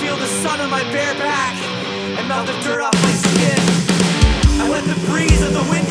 Feel the sun on my bare back and melt the dirt off my skin. I let the breeze of the wind